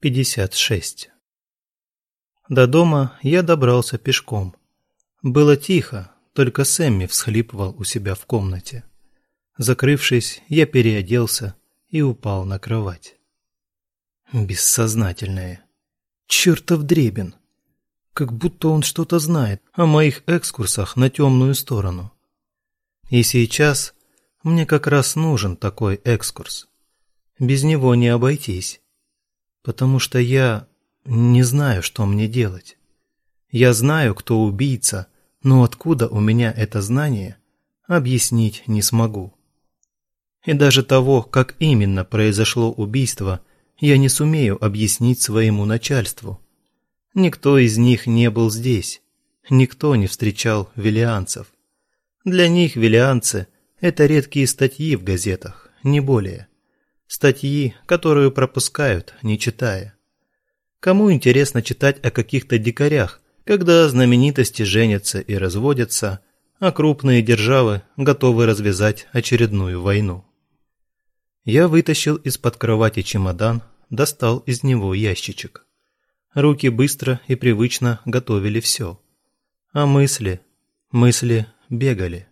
56. До дома я добрался пешком. Было тихо, только Сэмми всхлипывал у себя в комнате. Закрывшись, я переоделся и упал на кровать. Бессознательное. Чертов дребен. Как будто он что-то знает о моих экскурсах на темную сторону. И сейчас мне как раз нужен такой экскурс. Без него не обойтись потому что я не знаю, что мне делать. Я знаю, кто убийца, но откуда у меня это знание, объяснить не смогу. И даже того, как именно произошло убийство, я не сумею объяснить своему начальству. Никто из них не был здесь, никто не встречал велианцев. Для них велианцы – это редкие статьи в газетах, не более. Статьи, которую пропускают, не читая. Кому интересно читать о каких-то дикарях, когда знаменитости женятся и разводятся, а крупные державы готовы развязать очередную войну? Я вытащил из-под кровати чемодан, достал из него ящичек. Руки быстро и привычно готовили все. А мысли, мысли бегали.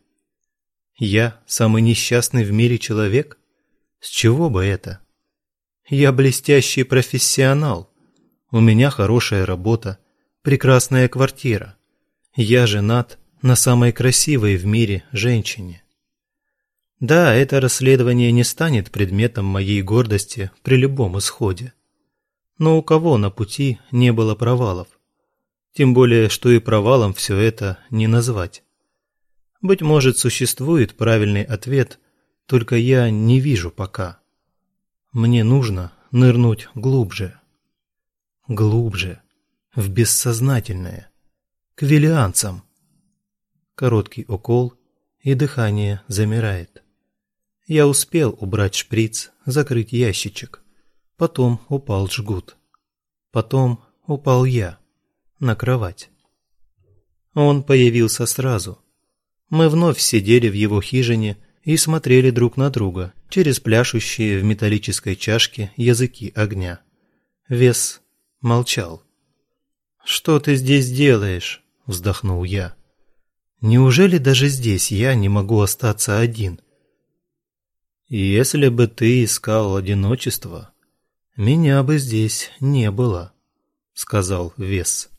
Я самый несчастный в мире человек? С чего бы это? Я блестящий профессионал. У меня хорошая работа, прекрасная квартира. Я женат на самой красивой в мире женщине. Да, это расследование не станет предметом моей гордости при любом исходе. Но у кого на пути не было провалов? Тем более, что и провалом все это не назвать. Быть может, существует правильный ответ – только я не вижу пока. Мне нужно нырнуть глубже. Глубже. В бессознательное. К велианцам. Короткий укол, и дыхание замирает. Я успел убрать шприц, закрыть ящичек. Потом упал жгут. Потом упал я на кровать. Он появился сразу. Мы вновь сидели в его хижине и смотрели друг на друга через пляшущие в металлической чашке языки огня. Вес молчал. «Что ты здесь делаешь?» – вздохнул я. «Неужели даже здесь я не могу остаться один?» «Если бы ты искал одиночество, меня бы здесь не было», – сказал Вес.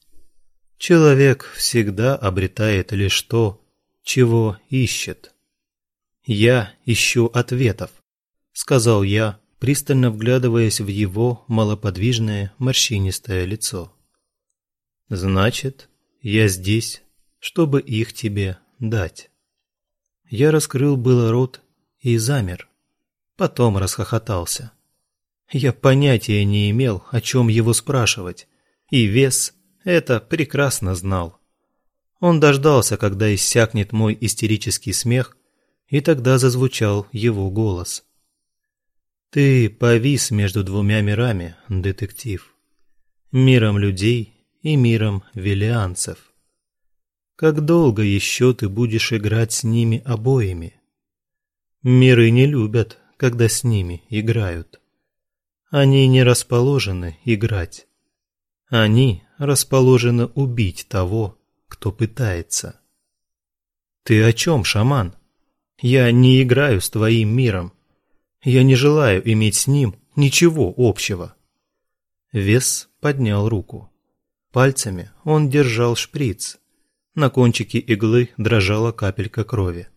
«Человек всегда обретает лишь то, чего ищет». «Я ищу ответов», — сказал я, пристально вглядываясь в его малоподвижное морщинистое лицо. «Значит, я здесь, чтобы их тебе дать». Я раскрыл было рот и замер, потом расхохотался. Я понятия не имел, о чем его спрашивать, и вес это прекрасно знал. Он дождался, когда иссякнет мой истерический смех, и тогда зазвучал его голос. «Ты повис между двумя мирами, детектив. Миром людей и миром велианцев. Как долго еще ты будешь играть с ними обоими? Миры не любят, когда с ними играют. Они не расположены играть. Они расположены убить того, кто пытается. Ты о чем, шаман? Я не играю с твоим миром. Я не желаю иметь с ним ничего общего. Вес поднял руку. Пальцами он держал шприц. На кончике иглы дрожала капелька крови.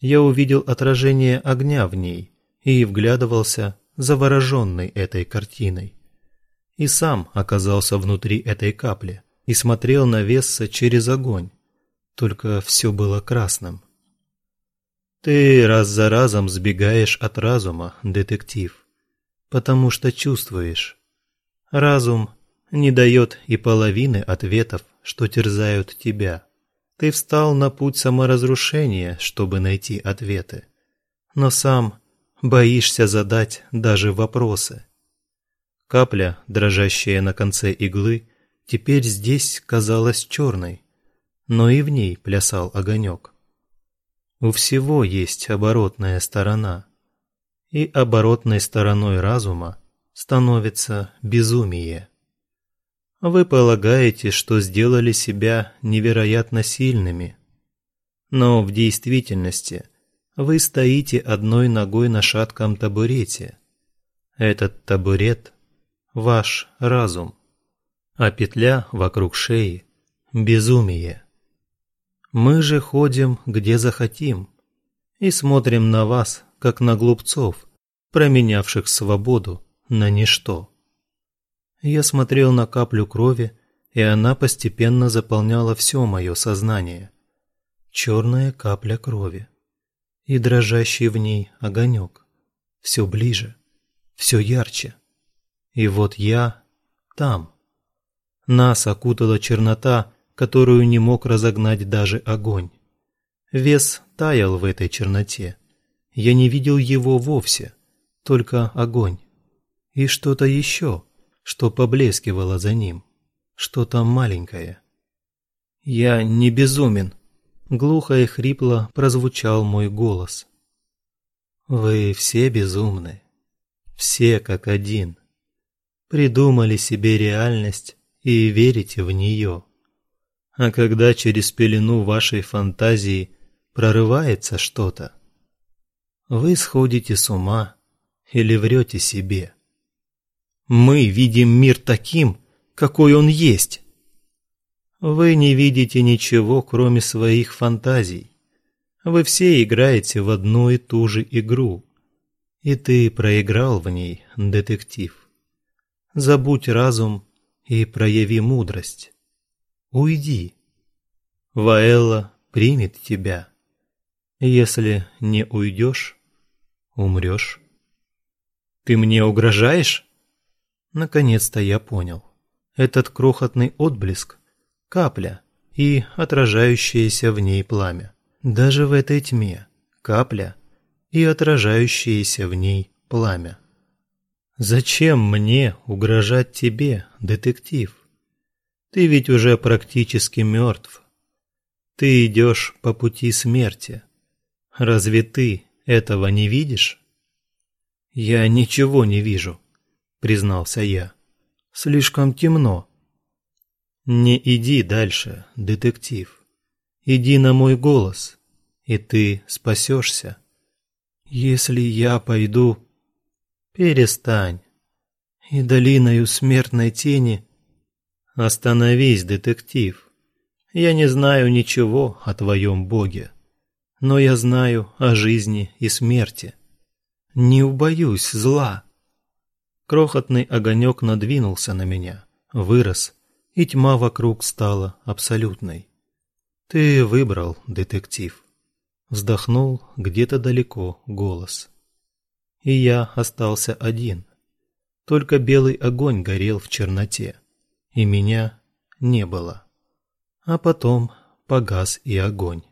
Я увидел отражение огня в ней и вглядывался, завороженный этой картиной. И сам оказался внутри этой капли и смотрел на Весса через огонь. Только все было красным. Ты раз за разом сбегаешь от разума, детектив, потому что чувствуешь. Разум не дает и половины ответов, что терзают тебя. Ты встал на путь саморазрушения, чтобы найти ответы, но сам боишься задать даже вопросы. Капля, дрожащая на конце иглы, теперь здесь казалась черной, но и в ней плясал огонек. У всего есть оборотная сторона. И оборотной стороной разума становится безумие. Вы полагаете, что сделали себя невероятно сильными, но в действительности вы стоите одной ногой на шатком табурете. Этот табурет – ваш разум, а петля вокруг шеи – безумие. Мы же ходим, где захотим, и смотрим на вас, как на глупцов, променявших свободу на ничто. Я смотрел на каплю крови, и она постепенно заполняла все мое сознание. Черная капля крови. И дрожащий в ней огонек. Все ближе, все ярче. И вот я там. Нас окутала чернота, которую не мог разогнать даже огонь. Вес таял в этой черноте. Я не видел его вовсе, только огонь. И что-то еще, что поблескивало за ним, что-то маленькое. «Я не безумен», — глухо и хрипло прозвучал мой голос. «Вы все безумны, все как один. Придумали себе реальность и верите в нее. А когда через пелену вашей фантазии прорывается что-то, вы сходите с ума или врете себе. Мы видим мир таким, какой он есть. Вы не видите ничего, кроме своих фантазий. Вы все играете в одну и ту же игру. И ты проиграл в ней, детектив. Забудь разум и прояви мудрость. Уйди. Ваэлла примет тебя. Если не уйдешь, умрешь. Ты мне угрожаешь? Наконец-то я понял. Этот крохотный отблеск – капля и отражающееся в ней пламя. Даже в этой тьме – капля и отражающееся в ней пламя. Зачем мне угрожать тебе, детектив? Ты ведь уже практически мертв. Ты идешь по пути смерти. Разве ты этого не видишь? Я ничего не вижу признался я. Слишком темно. Не иди дальше, детектив. Иди на мой голос, и ты спасешься. Если я пойду, перестань. И долиною смертной тени остановись, детектив. Я не знаю ничего о твоем боге, но я знаю о жизни и смерти. Не убоюсь зла. Крохотный огонек надвинулся на меня, вырос, и тьма вокруг стала абсолютной. Ты выбрал, детектив. Вздохнул где-то далеко голос. И я остался один. Только белый огонь горел в черноте, и меня не было. А потом погас и огонь.